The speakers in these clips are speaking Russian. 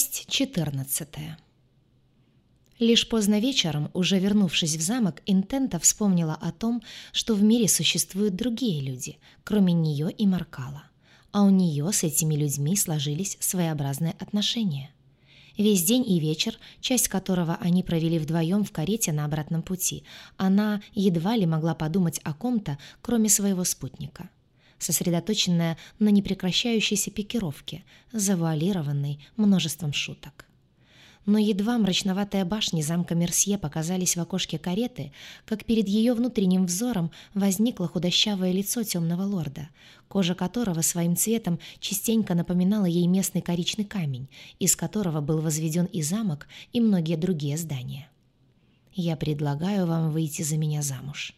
Часть 14 Лишь поздно вечером, уже вернувшись в замок, Интента вспомнила о том, что в мире существуют другие люди, кроме нее и Маркала. А у нее с этими людьми сложились своеобразные отношения. Весь день и вечер, часть которого они провели вдвоем в карете на обратном пути, она едва ли могла подумать о ком-то, кроме своего спутника сосредоточенная на непрекращающейся пикировке, завуалированной множеством шуток. Но едва мрачноватые башни замка Мерсье показались в окошке кареты, как перед ее внутренним взором возникло худощавое лицо темного лорда, кожа которого своим цветом частенько напоминала ей местный коричный камень, из которого был возведен и замок, и многие другие здания. «Я предлагаю вам выйти за меня замуж».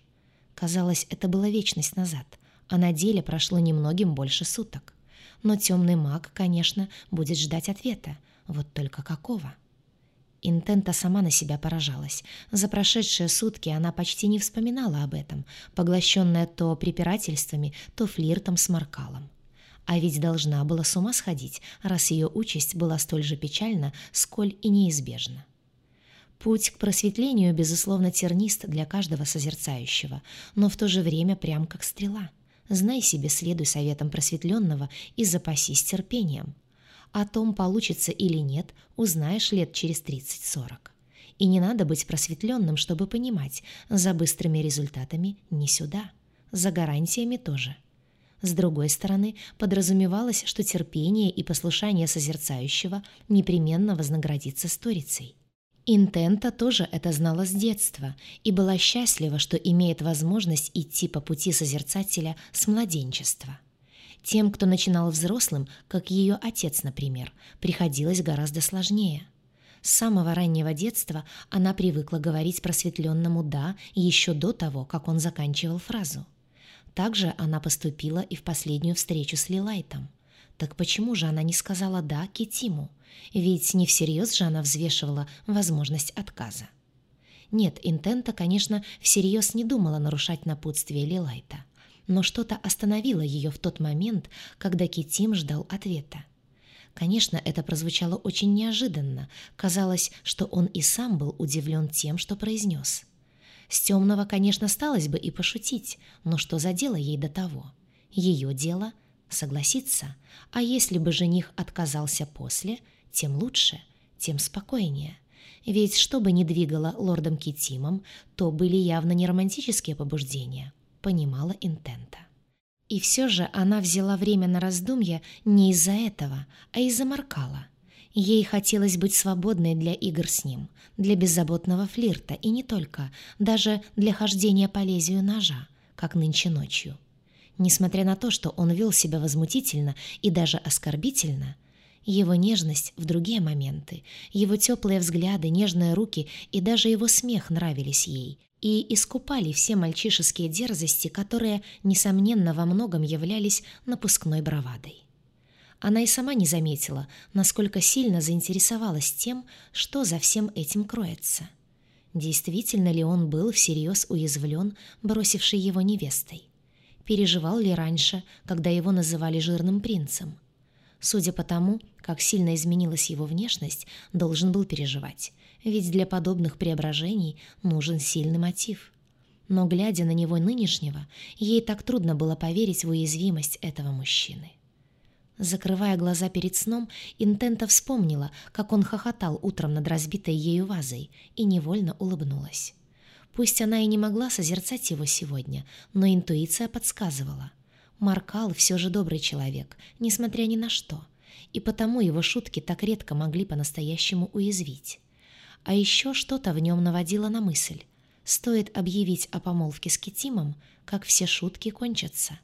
Казалось, это было вечность назад а на деле прошло немногим больше суток. Но темный маг, конечно, будет ждать ответа. Вот только какого? Интента сама на себя поражалась. За прошедшие сутки она почти не вспоминала об этом, поглощенная то препирательствами, то флиртом с Маркалом. А ведь должна была с ума сходить, раз ее участь была столь же печальна, сколь и неизбежна. Путь к просветлению, безусловно, тернист для каждого созерцающего, но в то же время прям как стрела — Знай себе, следуй советам просветленного и запасись терпением. О том, получится или нет, узнаешь лет через 30-40. И не надо быть просветленным, чтобы понимать, за быстрыми результатами не сюда, за гарантиями тоже. С другой стороны, подразумевалось, что терпение и послушание созерцающего непременно вознаградится сторицей. Интента тоже это знала с детства и была счастлива, что имеет возможность идти по пути созерцателя с младенчества. Тем, кто начинал взрослым, как ее отец, например, приходилось гораздо сложнее. С самого раннего детства она привыкла говорить просветленному «да» еще до того, как он заканчивал фразу. Также она поступила и в последнюю встречу с Лилайтом. Так почему же она не сказала «да» Китиму? Ведь не всерьез же она взвешивала возможность отказа. Нет, Интента, конечно, всерьез не думала нарушать напутствие Лилайта. Но что-то остановило ее в тот момент, когда Китим ждал ответа. Конечно, это прозвучало очень неожиданно. Казалось, что он и сам был удивлен тем, что произнес. С темного, конечно, сталось бы и пошутить, но что за дело ей до того? Ее дело — согласиться. А если бы жених отказался после, тем лучше, тем спокойнее. Ведь что бы ни двигало лордом Китимом, то были явно не романтические побуждения, понимала Интента. И все же она взяла время на раздумье не из-за этого, а из-за Маркала. Ей хотелось быть свободной для игр с ним, для беззаботного флирта и не только, даже для хождения по лезвию ножа, как нынче ночью. Несмотря на то, что он вел себя возмутительно и даже оскорбительно, его нежность в другие моменты, его теплые взгляды, нежные руки и даже его смех нравились ей и искупали все мальчишеские дерзости, которые, несомненно, во многом являлись напускной бравадой. Она и сама не заметила, насколько сильно заинтересовалась тем, что за всем этим кроется. Действительно ли он был всерьез уязвлен, бросивший его невестой? Переживал ли раньше, когда его называли жирным принцем? Судя по тому, как сильно изменилась его внешность, должен был переживать, ведь для подобных преображений нужен сильный мотив. Но, глядя на него нынешнего, ей так трудно было поверить в уязвимость этого мужчины. Закрывая глаза перед сном, Интента вспомнила, как он хохотал утром над разбитой ею вазой, и невольно улыбнулась. Пусть она и не могла созерцать его сегодня, но интуиция подсказывала — Маркал все же добрый человек, несмотря ни на что, и потому его шутки так редко могли по-настоящему уязвить. А еще что-то в нем наводило на мысль. Стоит объявить о помолвке с Китимом, как все шутки кончатся.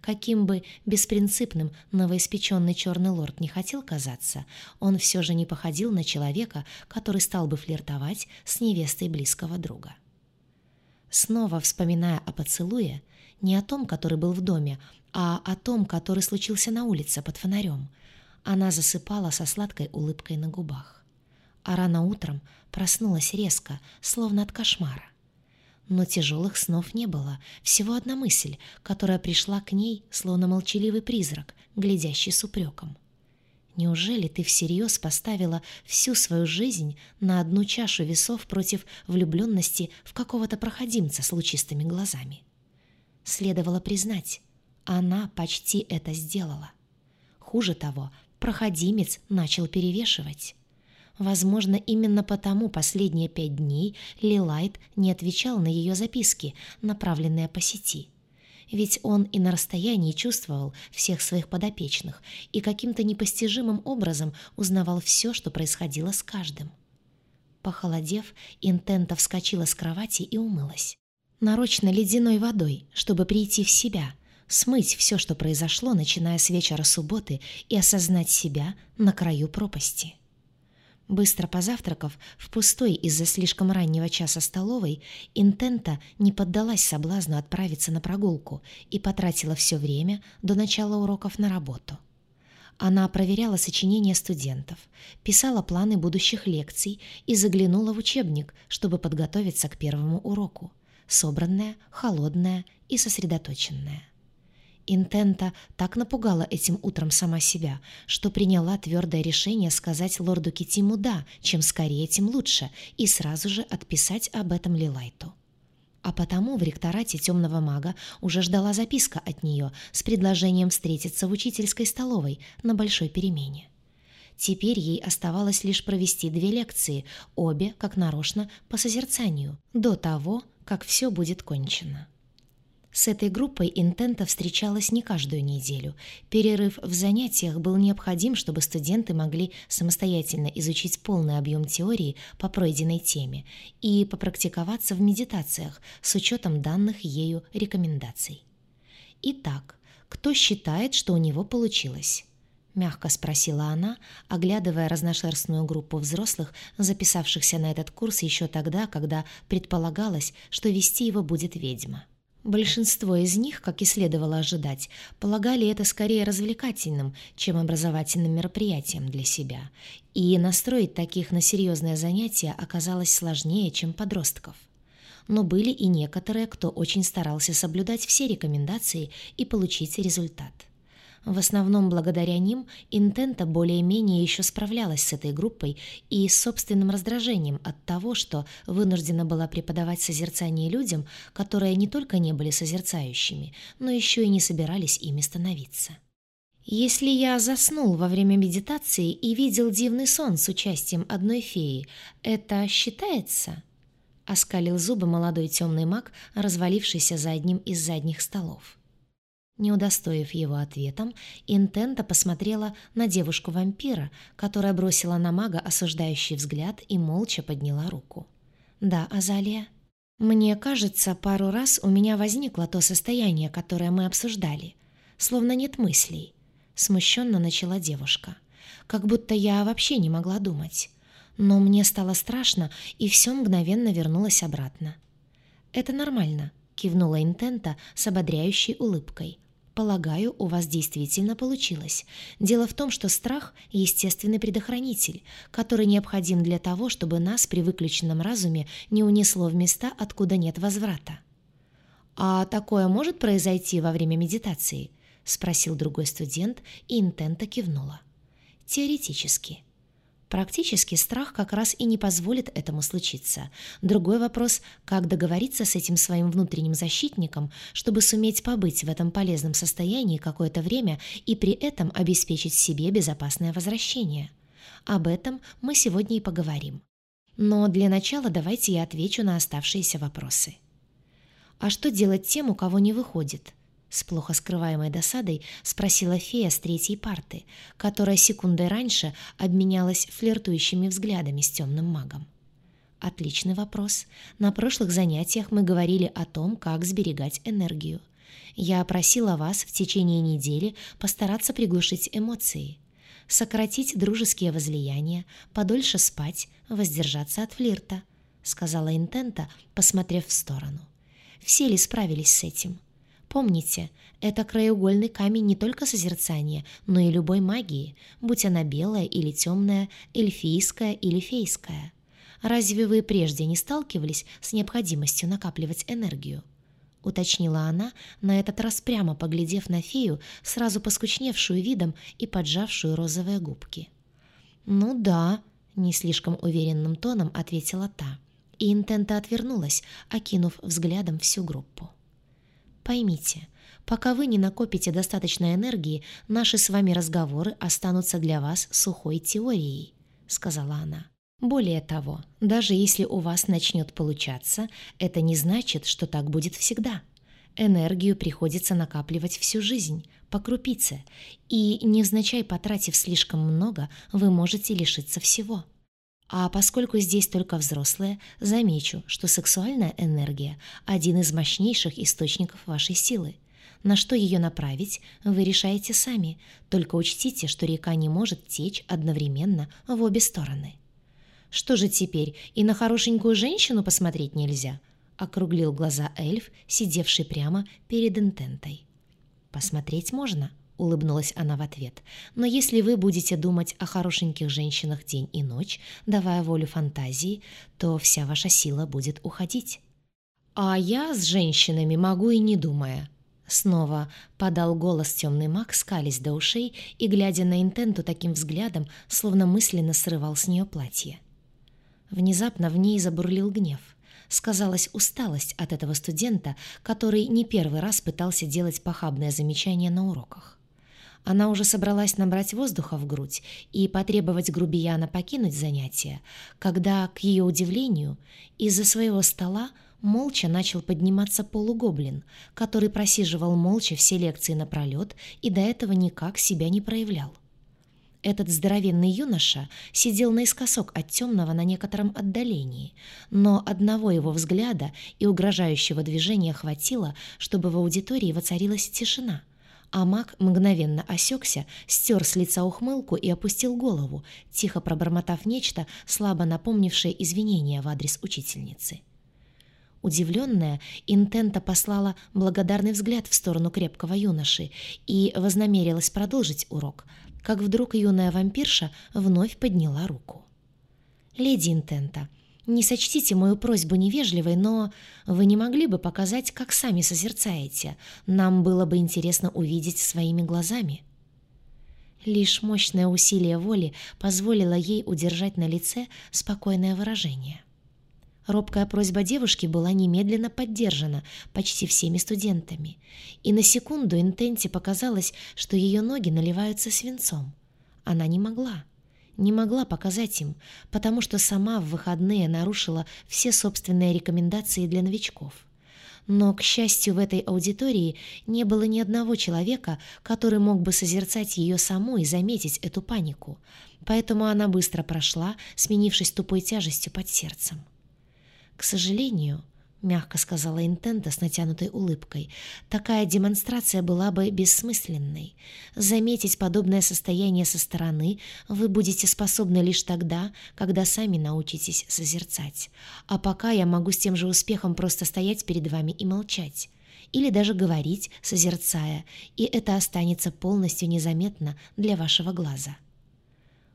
Каким бы беспринципным новоиспеченный черный лорд не хотел казаться, он все же не походил на человека, который стал бы флиртовать с невестой близкого друга. Снова вспоминая о поцелуе, не о том, который был в доме, а о том, который случился на улице под фонарем. Она засыпала со сладкой улыбкой на губах. А рано утром проснулась резко, словно от кошмара. Но тяжелых снов не было, всего одна мысль, которая пришла к ней, словно молчаливый призрак, глядящий с упреком. Неужели ты всерьез поставила всю свою жизнь на одну чашу весов против влюбленности в какого-то проходимца с лучистыми глазами? Следовало признать, она почти это сделала. Хуже того, проходимец начал перевешивать. Возможно, именно потому последние пять дней Лилайт не отвечал на ее записки, направленные по сети ведь он и на расстоянии чувствовал всех своих подопечных и каким-то непостижимым образом узнавал все, что происходило с каждым. Похолодев, Интента вскочила с кровати и умылась. Нарочно ледяной водой, чтобы прийти в себя, смыть все, что произошло, начиная с вечера субботы, и осознать себя на краю пропасти. Быстро позавтракав в пустой из-за слишком раннего часа столовой, Интента не поддалась соблазну отправиться на прогулку и потратила все время до начала уроков на работу. Она проверяла сочинения студентов, писала планы будущих лекций и заглянула в учебник, чтобы подготовиться к первому уроку, собранная, холодная и сосредоточенная. Интента так напугала этим утром сама себя, что приняла твердое решение сказать лорду Китиму «да», чем скорее, тем лучше, и сразу же отписать об этом Лилайту. А потому в ректорате темного мага уже ждала записка от нее с предложением встретиться в учительской столовой на большой перемене. Теперь ей оставалось лишь провести две лекции, обе, как нарочно, по созерцанию, до того, как все будет кончено. С этой группой интента встречалась не каждую неделю. Перерыв в занятиях был необходим, чтобы студенты могли самостоятельно изучить полный объем теории по пройденной теме и попрактиковаться в медитациях с учетом данных ею рекомендаций. Итак, кто считает, что у него получилось? Мягко спросила она, оглядывая разношерстную группу взрослых, записавшихся на этот курс еще тогда, когда предполагалось, что вести его будет ведьма. Большинство из них, как и следовало ожидать, полагали это скорее развлекательным, чем образовательным мероприятием для себя, и настроить таких на серьезное занятие оказалось сложнее, чем подростков. Но были и некоторые, кто очень старался соблюдать все рекомендации и получить результат. В основном благодаря ним Интента более-менее еще справлялась с этой группой и с собственным раздражением от того, что вынуждена была преподавать созерцание людям, которые не только не были созерцающими, но еще и не собирались ими становиться. «Если я заснул во время медитации и видел дивный сон с участием одной феи, это считается?» — оскалил зубы молодой темный маг, развалившийся за одним из задних столов. Не удостоив его ответом, Интента посмотрела на девушку-вампира, которая бросила на мага осуждающий взгляд и молча подняла руку. «Да, Азалия?» «Мне кажется, пару раз у меня возникло то состояние, которое мы обсуждали. Словно нет мыслей». Смущенно начала девушка. «Как будто я вообще не могла думать. Но мне стало страшно, и все мгновенно вернулось обратно». «Это нормально», — кивнула Интента с ободряющей улыбкой. Полагаю, у вас действительно получилось. Дело в том, что страх — естественный предохранитель, который необходим для того, чтобы нас при выключенном разуме не унесло в места, откуда нет возврата. «А такое может произойти во время медитации?» — спросил другой студент, и Интента кивнула. «Теоретически. Практически страх как раз и не позволит этому случиться. Другой вопрос — как договориться с этим своим внутренним защитником, чтобы суметь побыть в этом полезном состоянии какое-то время и при этом обеспечить себе безопасное возвращение. Об этом мы сегодня и поговорим. Но для начала давайте я отвечу на оставшиеся вопросы. А что делать тем, у кого не выходит? С плохо скрываемой досадой спросила фея с третьей парты, которая секундой раньше обменялась флиртующими взглядами с темным магом. Отличный вопрос. На прошлых занятиях мы говорили о том, как сберегать энергию. Я просила вас в течение недели постараться приглушить эмоции, сократить дружеские возлияния, подольше спать, воздержаться от флирта, сказала Интента, посмотрев в сторону. Все ли справились с этим? Помните, это краеугольный камень не только созерцания, но и любой магии, будь она белая или темная, эльфийская или фейская. Разве вы прежде не сталкивались с необходимостью накапливать энергию? уточнила она, на этот раз прямо поглядев на фею, сразу поскучневшую видом и поджавшую розовые губки. «Ну да», — не слишком уверенным тоном ответила та. И Интента отвернулась, окинув взглядом всю группу. «Поймите, пока вы не накопите достаточно энергии, наши с вами разговоры останутся для вас сухой теорией», — сказала она. Более того, даже если у вас начнет получаться, это не значит, что так будет всегда. Энергию приходится накапливать всю жизнь, по крупице, и, невзначай потратив слишком много, вы можете лишиться всего. А поскольку здесь только взрослые, замечу, что сексуальная энергия – один из мощнейших источников вашей силы. На что ее направить, вы решаете сами, только учтите, что река не может течь одновременно в обе стороны. Что же теперь, и на хорошенькую женщину посмотреть нельзя?» — округлил глаза эльф, сидевший прямо перед интентой. «Посмотреть можно», — улыбнулась она в ответ. «Но если вы будете думать о хорошеньких женщинах день и ночь, давая волю фантазии, то вся ваша сила будет уходить». «А я с женщинами могу и не думая», Снова подал голос темный маг, скались до ушей и, глядя на Интенту таким взглядом, словно мысленно срывал с нее платье. Внезапно в ней забурлил гнев. Сказалась усталость от этого студента, который не первый раз пытался делать похабное замечание на уроках. Она уже собралась набрать воздуха в грудь и потребовать грубияна покинуть занятие, когда, к ее удивлению, из-за своего стола молча начал подниматься полугоблин, который просиживал молча все лекции напролет и до этого никак себя не проявлял. Этот здоровенный юноша сидел наискосок от темного на некотором отдалении, но одного его взгляда и угрожающего движения хватило, чтобы в аудитории воцарилась тишина, а маг мгновенно осекся, стер с лица ухмылку и опустил голову, тихо пробормотав нечто, слабо напомнившее извинения в адрес учительницы. Удивленная, Интента послала благодарный взгляд в сторону крепкого юноши и вознамерилась продолжить урок, как вдруг юная вампирша вновь подняла руку. «Леди Интента, не сочтите мою просьбу невежливой, но вы не могли бы показать, как сами созерцаете? Нам было бы интересно увидеть своими глазами». Лишь мощное усилие воли позволило ей удержать на лице спокойное выражение. Робкая просьба девушки была немедленно поддержана почти всеми студентами, и на секунду Интенте показалось, что ее ноги наливаются свинцом. Она не могла, не могла показать им, потому что сама в выходные нарушила все собственные рекомендации для новичков. Но, к счастью, в этой аудитории не было ни одного человека, который мог бы созерцать ее саму и заметить эту панику, поэтому она быстро прошла, сменившись тупой тяжестью под сердцем. «К сожалению», — мягко сказала Интента с натянутой улыбкой, «такая демонстрация была бы бессмысленной. Заметить подобное состояние со стороны вы будете способны лишь тогда, когда сами научитесь созерцать. А пока я могу с тем же успехом просто стоять перед вами и молчать» или даже говорить, созерцая, и это останется полностью незаметно для вашего глаза.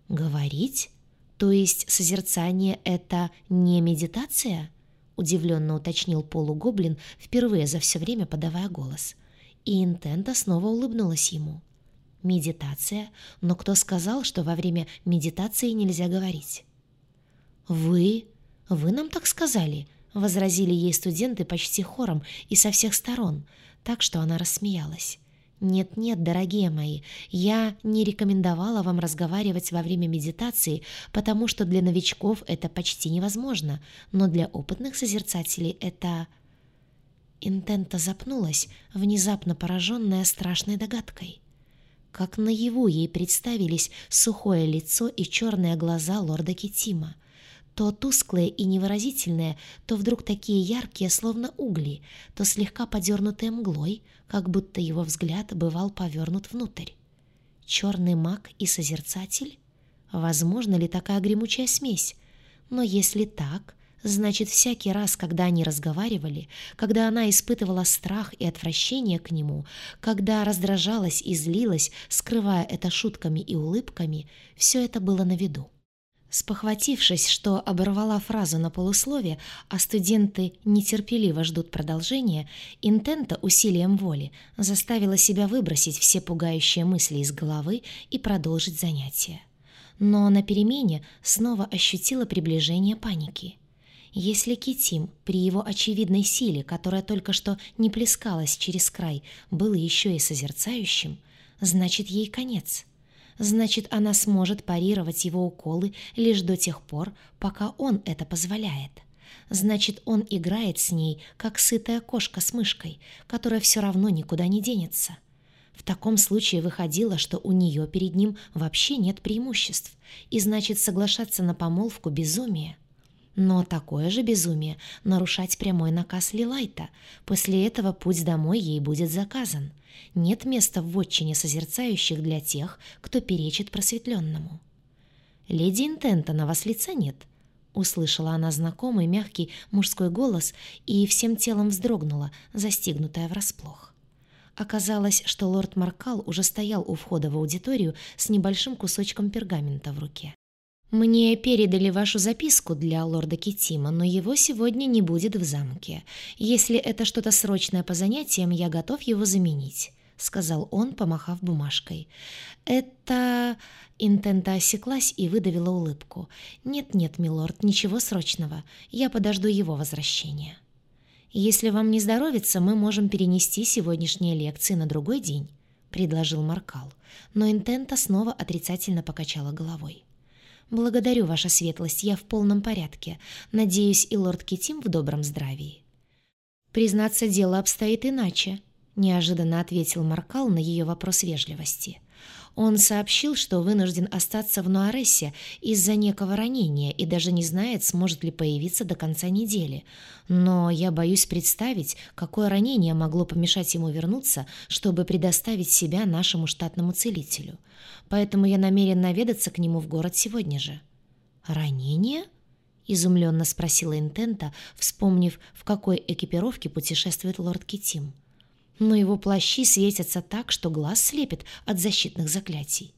«Говорить?» «То есть созерцание — это не медитация?» — удивленно уточнил полугоблин, впервые за все время подавая голос. И Интента снова улыбнулась ему. «Медитация? Но кто сказал, что во время медитации нельзя говорить?» «Вы? Вы нам так сказали?» — возразили ей студенты почти хором и со всех сторон, так что она рассмеялась. Нет-нет, дорогие мои, я не рекомендовала вам разговаривать во время медитации, потому что для новичков это почти невозможно, но для опытных созерцателей это... Интента запнулась, внезапно пораженная страшной догадкой. Как наяву ей представились сухое лицо и черные глаза лорда Китима то тусклые и невыразительные, то вдруг такие яркие, словно угли, то слегка подернутые мглой, как будто его взгляд бывал повернут внутрь. Черный маг и созерцатель? Возможно ли такая гремучая смесь? Но если так, значит, всякий раз, когда они разговаривали, когда она испытывала страх и отвращение к нему, когда раздражалась и злилась, скрывая это шутками и улыбками, все это было на виду. Спохватившись, что оборвала фразу на полуслове, а студенты нетерпеливо ждут продолжения, Интента усилием воли заставила себя выбросить все пугающие мысли из головы и продолжить занятие. Но на перемене снова ощутила приближение паники. Если Китим при его очевидной силе, которая только что не плескалась через край, был еще и созерцающим, значит, ей конец — значит, она сможет парировать его уколы лишь до тех пор, пока он это позволяет. Значит, он играет с ней, как сытая кошка с мышкой, которая все равно никуда не денется. В таком случае выходило, что у нее перед ним вообще нет преимуществ, и значит, соглашаться на помолвку – безумие. Но такое же безумие — нарушать прямой наказ Лилайта. После этого путь домой ей будет заказан. Нет места в вотчине созерцающих для тех, кто перечит просветленному. «Леди Интента, на вас лица нет?» Услышала она знакомый мягкий мужской голос и всем телом вздрогнула, застигнутая врасплох. Оказалось, что лорд Маркал уже стоял у входа в аудиторию с небольшим кусочком пергамента в руке. «Мне передали вашу записку для лорда Китима, но его сегодня не будет в замке. Если это что-то срочное по занятиям, я готов его заменить», — сказал он, помахав бумажкой. «Это...» Интента осеклась и выдавила улыбку. «Нет-нет, милорд, ничего срочного. Я подожду его возвращения». «Если вам не здоровится, мы можем перенести сегодняшние лекции на другой день», — предложил Маркал. Но Интента снова отрицательно покачала головой. «Благодарю, ваша светлость, я в полном порядке. Надеюсь, и лорд Китим в добром здравии». «Признаться, дело обстоит иначе», — неожиданно ответил Маркал на ее вопрос вежливости. Он сообщил, что вынужден остаться в Нуарессе из-за некого ранения и даже не знает, сможет ли появиться до конца недели. Но я боюсь представить, какое ранение могло помешать ему вернуться, чтобы предоставить себя нашему штатному целителю. Поэтому я намерен наведаться к нему в город сегодня же». «Ранение?» — изумленно спросила Интента, вспомнив, в какой экипировке путешествует лорд Китим но его плащи светятся так, что глаз слепит от защитных заклятий.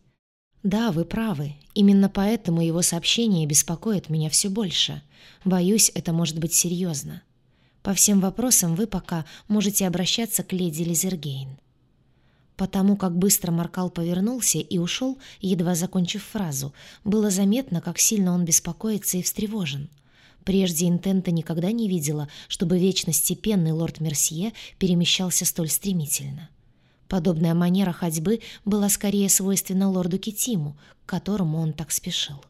Да, вы правы. Именно поэтому его сообщение беспокоит меня все больше. Боюсь, это может быть серьезно. По всем вопросам вы пока можете обращаться к леди Лизергейн. Потому как быстро Маркал повернулся и ушел, едва закончив фразу, было заметно, как сильно он беспокоится и встревожен — Прежде Интента никогда не видела, чтобы вечно степенный лорд Мерсье перемещался столь стремительно. Подобная манера ходьбы была скорее свойственна лорду Китиму, к которому он так спешил.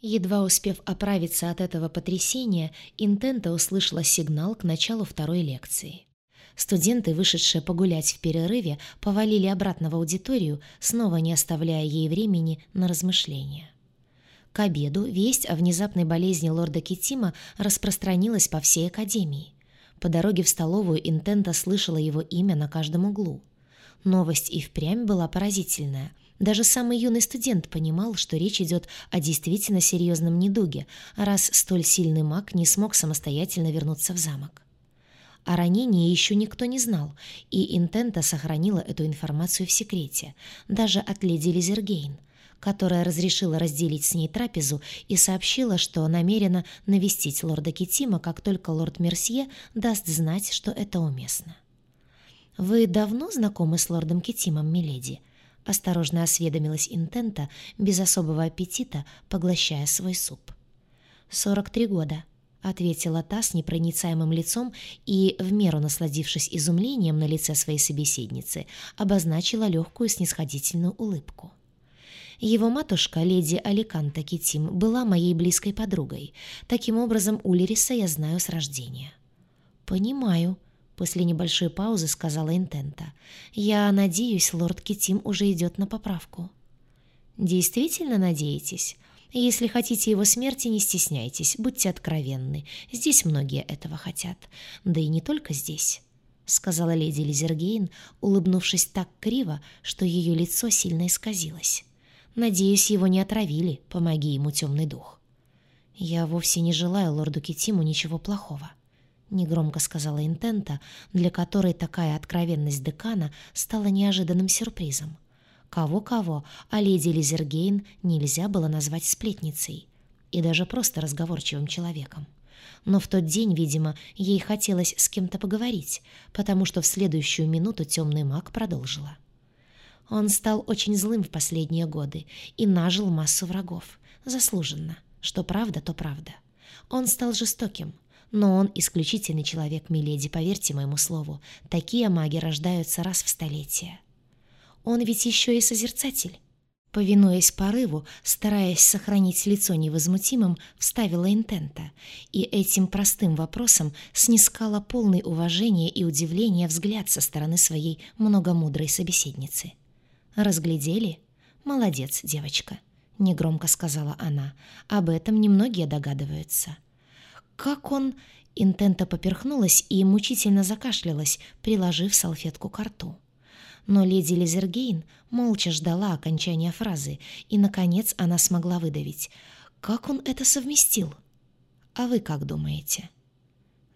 Едва успев оправиться от этого потрясения, Интента услышала сигнал к началу второй лекции. Студенты, вышедшие погулять в перерыве, повалили обратно в аудиторию, снова не оставляя ей времени на размышления. К обеду весть о внезапной болезни лорда Китима распространилась по всей академии. По дороге в столовую Интента слышала его имя на каждом углу. Новость и впрямь была поразительная. Даже самый юный студент понимал, что речь идет о действительно серьезном недуге, раз столь сильный маг не смог самостоятельно вернуться в замок. О ранении еще никто не знал, и Интента сохранила эту информацию в секрете, даже от леди Лизергейн, которая разрешила разделить с ней трапезу и сообщила, что намерена навестить лорда Китима, как только лорд Мерсье даст знать, что это уместно. «Вы давно знакомы с лордом Китимом, миледи?» — осторожно осведомилась Интента, без особого аппетита, поглощая свой суп. «Сорок три года», — ответила та с непроницаемым лицом и, в меру насладившись изумлением на лице своей собеседницы, обозначила легкую снисходительную улыбку. Его матушка, леди Аликанта Китим, была моей близкой подругой. Таким образом, Улериса я знаю с рождения». «Понимаю», — после небольшой паузы сказала Интента. «Я надеюсь, лорд Китим уже идет на поправку». «Действительно надеетесь?» Если хотите его смерти, не стесняйтесь, будьте откровенны. Здесь многие этого хотят. Да и не только здесь», — сказала леди Лизергейн, улыбнувшись так криво, что ее лицо сильно исказилось. Надеюсь, его не отравили, помоги ему темный дух. Я вовсе не желаю лорду Китиму ничего плохого. Негромко сказала Интента, для которой такая откровенность декана стала неожиданным сюрпризом. Кого-кого, а леди Лизергейн нельзя было назвать сплетницей и даже просто разговорчивым человеком. Но в тот день, видимо, ей хотелось с кем-то поговорить, потому что в следующую минуту темный маг продолжила. Он стал очень злым в последние годы и нажил массу врагов. Заслуженно. Что правда, то правда. Он стал жестоким, но он исключительный человек, миледи, поверьте моему слову. Такие маги рождаются раз в столетие. Он ведь еще и созерцатель. Повинуясь порыву, стараясь сохранить лицо невозмутимым, вставила интента, и этим простым вопросом снискала полный уважения и удивления взгляд со стороны своей многомудрой собеседницы. «Разглядели? Молодец, девочка», — негромко сказала она. «Об этом немногие догадываются». «Как он...» Интента поперхнулась и мучительно закашлялась, приложив салфетку к рту. Но леди Лизергейн молча ждала окончания фразы, и, наконец, она смогла выдавить. «Как он это совместил?» «А вы как думаете?»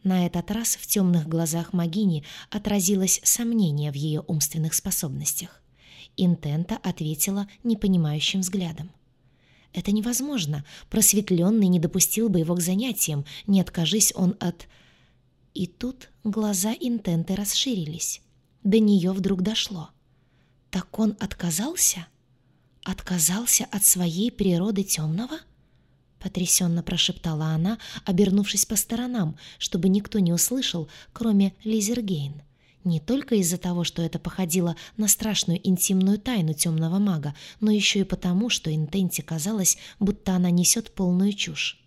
На этот раз в темных глазах Магини отразилось сомнение в ее умственных способностях. Интента ответила непонимающим взглядом. «Это невозможно. Просветленный не допустил бы его к занятиям, не откажись он от...» И тут глаза Интенты расширились. До нее вдруг дошло. Так он отказался? Отказался от своей природы темного? Потрясенно прошептала она, обернувшись по сторонам, чтобы никто не услышал, кроме Лизергейн. Не только из-за того, что это походило на страшную интимную тайну темного мага, но еще и потому, что Интенте казалось, будто она несет полную чушь.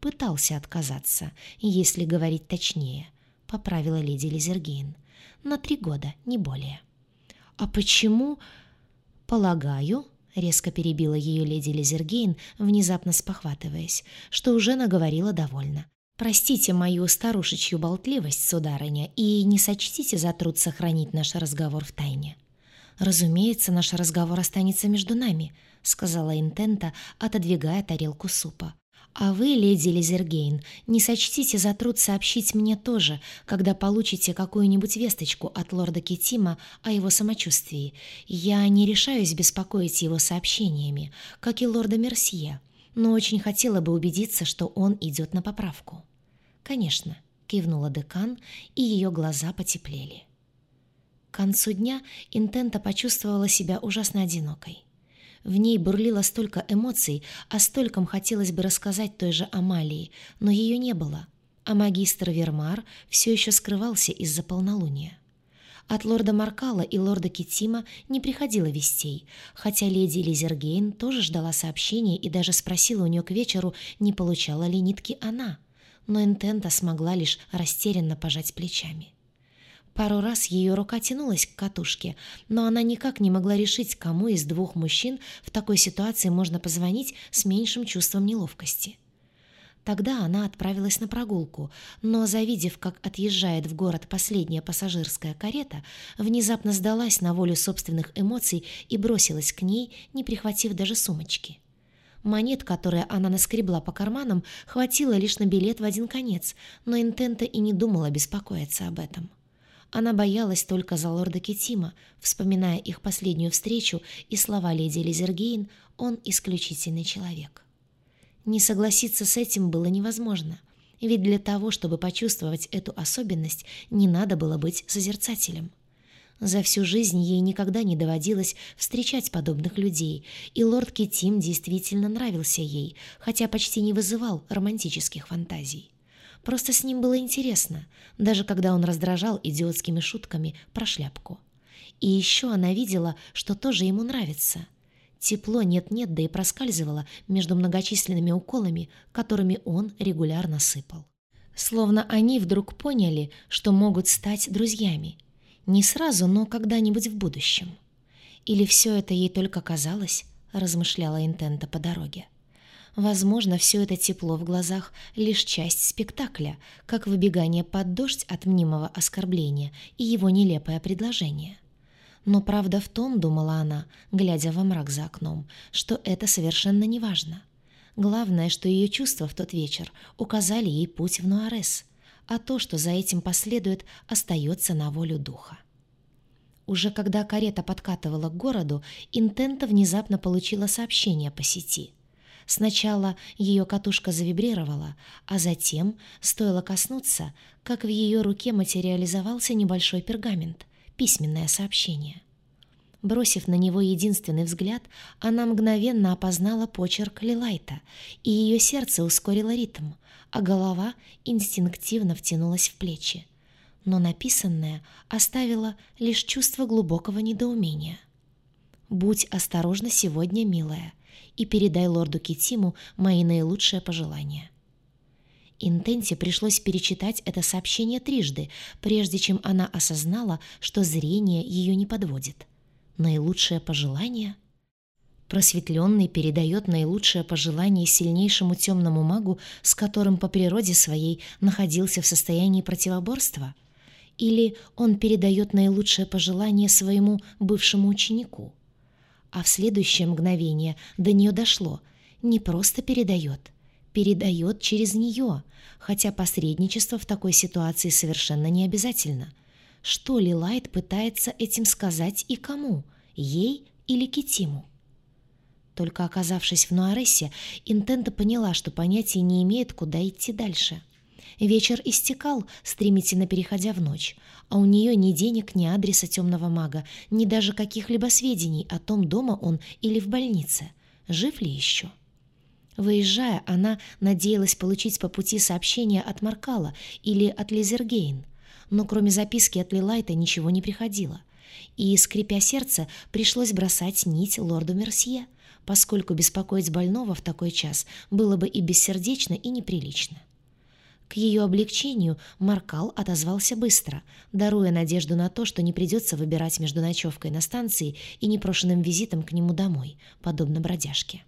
Пытался отказаться, если говорить точнее, поправила леди Лизергейн на три года, не более. «А почему...» «Полагаю...» — резко перебила ее леди Лизергейн, внезапно спохватываясь, что уже наговорила довольно. «Простите мою старушечью болтливость, сударыня, и не сочтите за труд сохранить наш разговор в тайне». «Разумеется, наш разговор останется между нами», — сказала Интента, отодвигая тарелку супа. А вы, леди Лизергейн, не сочтите за труд сообщить мне тоже, когда получите какую-нибудь весточку от лорда Китима о его самочувствии. Я не решаюсь беспокоить его сообщениями, как и лорда Мерсье, но очень хотела бы убедиться, что он идет на поправку. «Конечно», — кивнула декан, и ее глаза потеплели. К концу дня Интента почувствовала себя ужасно одинокой. В ней бурлило столько эмоций, а стольком хотелось бы рассказать той же Амалии, но ее не было, а магистр Вермар все еще скрывался из-за полнолуния. От лорда Маркала и лорда Китима не приходило вестей, хотя леди Лизергейн тоже ждала сообщения и даже спросила у нее к вечеру, не получала ли нитки она. Но Интента смогла лишь растерянно пожать плечами. Пару раз ее рука тянулась к катушке, но она никак не могла решить, кому из двух мужчин в такой ситуации можно позвонить с меньшим чувством неловкости. Тогда она отправилась на прогулку, но, завидев, как отъезжает в город последняя пассажирская карета, внезапно сдалась на волю собственных эмоций и бросилась к ней, не прихватив даже сумочки. Монет, которые она наскребла по карманам, хватило лишь на билет в один конец, но Интента и не думала беспокоиться об этом. Она боялась только за лорда Кетима, вспоминая их последнюю встречу и слова леди Лизергейн «он исключительный человек». Не согласиться с этим было невозможно, ведь для того, чтобы почувствовать эту особенность, не надо было быть созерцателем. За всю жизнь ей никогда не доводилось встречать подобных людей, и лорд Кетим действительно нравился ей, хотя почти не вызывал романтических фантазий. Просто с ним было интересно, даже когда он раздражал идиотскими шутками про шляпку. И еще она видела, что тоже ему нравится. Тепло нет-нет, да и проскальзывало между многочисленными уколами, которыми он регулярно сыпал. Словно они вдруг поняли, что могут стать друзьями. Не сразу, но когда-нибудь в будущем. Или все это ей только казалось, размышляла Интента по дороге. Возможно, все это тепло в глазах — лишь часть спектакля, как выбегание под дождь от мнимого оскорбления и его нелепое предложение. Но правда в том, думала она, глядя во мрак за окном, что это совершенно неважно. Главное, что ее чувства в тот вечер указали ей путь в Нуарес, а то, что за этим последует, остается на волю духа. уже когда карета подкатывала к городу, Интента внезапно получила сообщение по сети. Сначала ее катушка завибрировала, а затем, стоило коснуться, как в ее руке материализовался небольшой пергамент, письменное сообщение. Бросив на него единственный взгляд, она мгновенно опознала почерк Лилайта, и ее сердце ускорило ритм, а голова инстинктивно втянулась в плечи. Но написанное оставило лишь чувство глубокого недоумения. «Будь осторожна сегодня, милая, и передай лорду Китиму мои наилучшие пожелания». Интенте пришлось перечитать это сообщение трижды, прежде чем она осознала, что зрение ее не подводит — наилучшее пожелание? Просветленный передает наилучшее пожелание сильнейшему темному магу, с которым по природе своей находился в состоянии противоборства? Или он передает наилучшее пожелание своему бывшему ученику? А в следующее мгновение до нее дошло. Не просто передает, передает через нее, хотя посредничество в такой ситуации совершенно не обязательно — что Лилайт пытается этим сказать и кому? Ей или Китиму? Только оказавшись в Нуаресе, Интента поняла, что понятия не имеет, куда идти дальше. Вечер истекал, стремительно переходя в ночь, а у нее ни денег, ни адреса темного мага, ни даже каких-либо сведений о том, дома он или в больнице. Жив ли еще? Выезжая, она надеялась получить по пути сообщение от Маркала или от Лизергейн — но кроме записки от Лилайта ничего не приходило. И, скрипя сердце, пришлось бросать нить лорду Мерсье, поскольку беспокоить больного в такой час было бы и бессердечно, и неприлично. К ее облегчению Маркал отозвался быстро, даруя надежду на то, что не придется выбирать между ночевкой на станции и непрошенным визитом к нему домой, подобно бродяжке.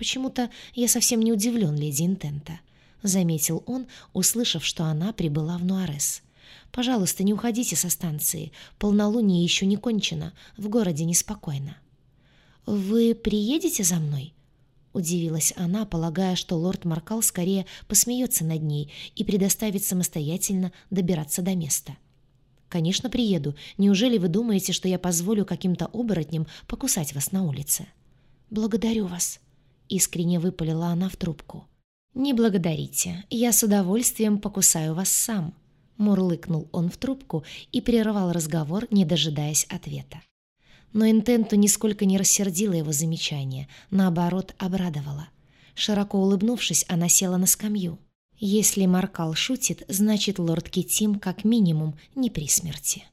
«Почему-то я совсем не удивлен, леди Интента», — заметил он, услышав, что она прибыла в Нуарес. Пожалуйста, не уходите со станции. Полнолуние еще не кончено. В городе неспокойно». «Вы приедете за мной?» Удивилась она, полагая, что лорд Маркал скорее посмеется над ней и предоставит самостоятельно добираться до места. «Конечно, приеду. Неужели вы думаете, что я позволю каким-то оборотням покусать вас на улице?» «Благодарю вас», — искренне выпалила она в трубку. «Не благодарите. Я с удовольствием покусаю вас сам», Мурлыкнул он в трубку и прервал разговор, не дожидаясь ответа. Но Интенту нисколько не рассердило его замечание, наоборот, обрадовало. Широко улыбнувшись, она села на скамью. Если Маркал шутит, значит, лорд Китим как минимум не при смерти.